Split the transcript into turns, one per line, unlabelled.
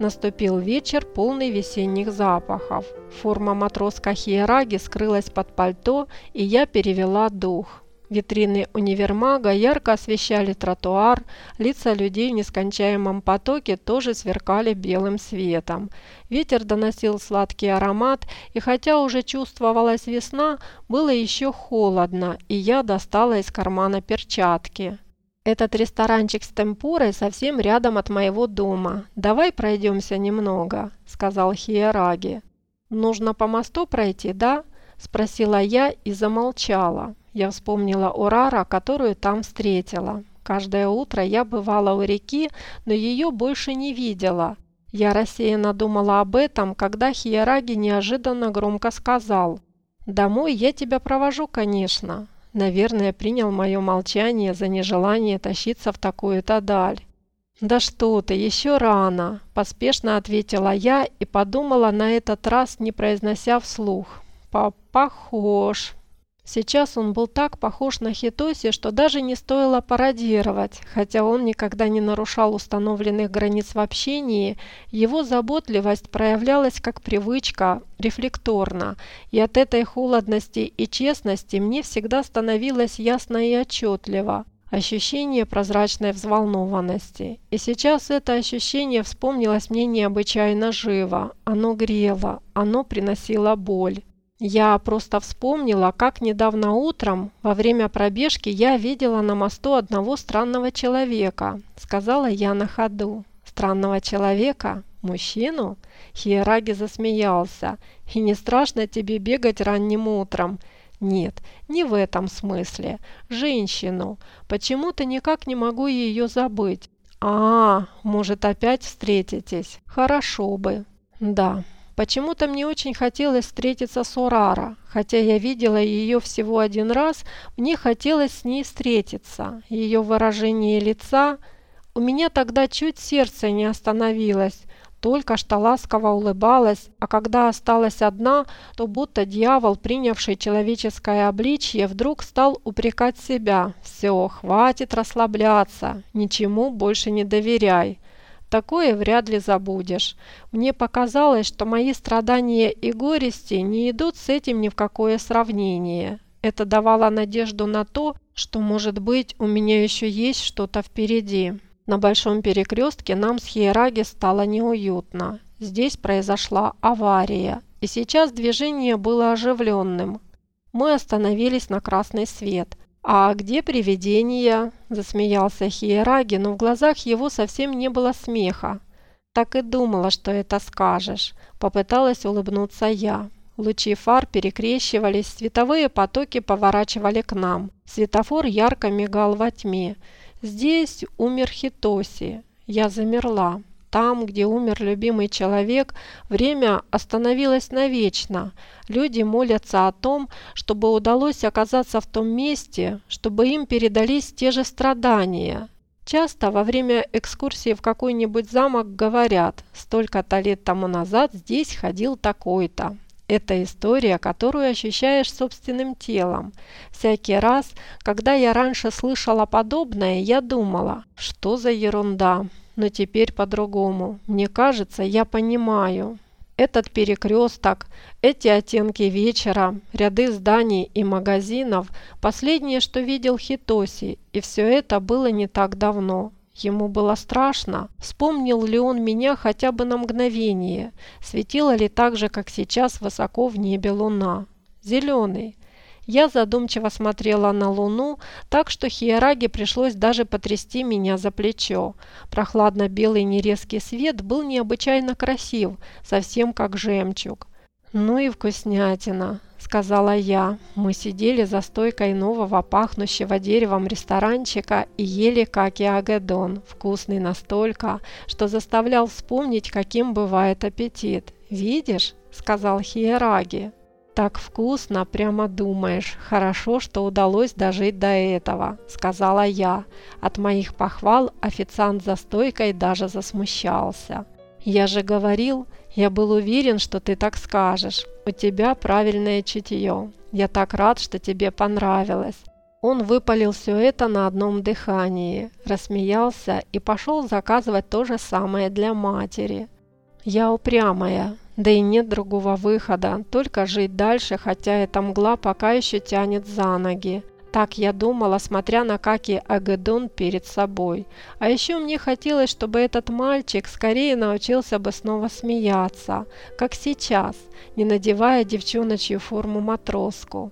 Наступил вечер, полный весенних запахов. Форма матроска Хиераги скрылась под пальто, и я перевела дух. Витрины универмага ярко освещали тротуар, лица людей в нескончаемом потоке тоже сверкали белым светом. Ветер доносил сладкий аромат, и хотя уже чувствовалась весна, было еще холодно, и я достала из кармана перчатки. Этот ресторанчик с темпурой совсем рядом от моего дома. Давай пройдемся немного, сказал Хиераги. Нужно по мосту пройти, да? спросила я и замолчала. Я вспомнила Урара, которую там встретила. Каждое утро я бывала у реки, но ее больше не видела. Я рассеянно думала об этом, когда Хиераги неожиданно громко сказал. «Домой я тебя провожу, конечно. Наверное, принял мое молчание за нежелание тащиться в такую-то даль. «Да что ты, еще рано!» – поспешно ответила я и подумала на этот раз, не произнося вслух. «Похож!» Сейчас он был так похож на Хитоси, что даже не стоило пародировать. Хотя он никогда не нарушал установленных границ в общении, его заботливость проявлялась как привычка, рефлекторно, и от этой холодности и честности мне всегда становилось ясно и отчетливо. Ощущение прозрачной взволнованности. И сейчас это ощущение вспомнилось мне необычайно живо. Оно грело, оно приносило боль. Я просто вспомнила, как недавно утром, во время пробежки, я видела на мосту одного странного человека, сказала я на ходу. Странного человека? Мужчину? Хиераги засмеялся. И не страшно тебе бегать ранним утром? Нет, не в этом смысле. Женщину. Почему-то никак не могу ее забыть. А, может опять встретитесь? Хорошо бы. Да, Почему-то мне очень хотелось встретиться с Урара. Хотя я видела ее всего один раз, мне хотелось с ней встретиться. Ее выражение лица... У меня тогда чуть сердце не остановилось. Только что ласково улыбалась, а когда осталась одна, то будто дьявол, принявший человеческое обличье, вдруг стал упрекать себя. «Все, хватит расслабляться, ничему больше не доверяй». Такое вряд ли забудешь. Мне показалось, что мои страдания и горести не идут с этим ни в какое сравнение. Это давало надежду на то, что, может быть, у меня еще есть что-то впереди. На большом перекрестке нам с Хиераги стало неуютно. Здесь произошла авария, и сейчас движение было оживленным. Мы остановились на красный свет – «А где привидения?» – засмеялся Хиераги, но в глазах его совсем не было смеха. «Так и думала, что это скажешь», – попыталась улыбнуться я. Лучи фар перекрещивались, световые потоки поворачивали к нам. Светофор ярко мигал во тьме. Здесь умер Хитоси. Я замерла. Там, где умер любимый человек, время остановилось навечно. Люди молятся о том, чтобы удалось оказаться в том месте, чтобы им передались те же страдания. Часто во время экскурсии в какой-нибудь замок говорят «столько-то лет тому назад здесь ходил такой-то». Это история, которую ощущаешь собственным телом. Всякий раз, когда я раньше слышала подобное, я думала, что за ерунда но теперь по-другому. Мне кажется, я понимаю. Этот перекресток, эти оттенки вечера, ряды зданий и магазинов – последнее, что видел Хитоси, и все это было не так давно. Ему было страшно. Вспомнил ли он меня хотя бы на мгновение? Светила ли так же, как сейчас, высоко в небе луна? Зеленый. Я задумчиво смотрела на луну, так что Хиераге пришлось даже потрясти меня за плечо. Прохладно-белый нерезкий свет был необычайно красив, совсем как жемчуг. «Ну и вкуснятина», — сказала я. Мы сидели за стойкой нового пахнущего деревом ресторанчика и ели каки агедон, вкусный настолько, что заставлял вспомнить, каким бывает аппетит. «Видишь?» — сказал Хиераги. «Так вкусно, прямо думаешь. Хорошо, что удалось дожить до этого», – сказала я. От моих похвал официант за стойкой даже засмущался. «Я же говорил, я был уверен, что ты так скажешь. У тебя правильное чутье. Я так рад, что тебе понравилось». Он выпалил все это на одном дыхании, рассмеялся и пошел заказывать то же самое для матери. Я упрямая, да и нет другого выхода, только жить дальше, хотя эта мгла пока еще тянет за ноги. Так я думала, смотря на Каки Агедон перед собой. А еще мне хотелось, чтобы этот мальчик скорее научился бы снова смеяться, как сейчас, не надевая девчоночью форму матроску.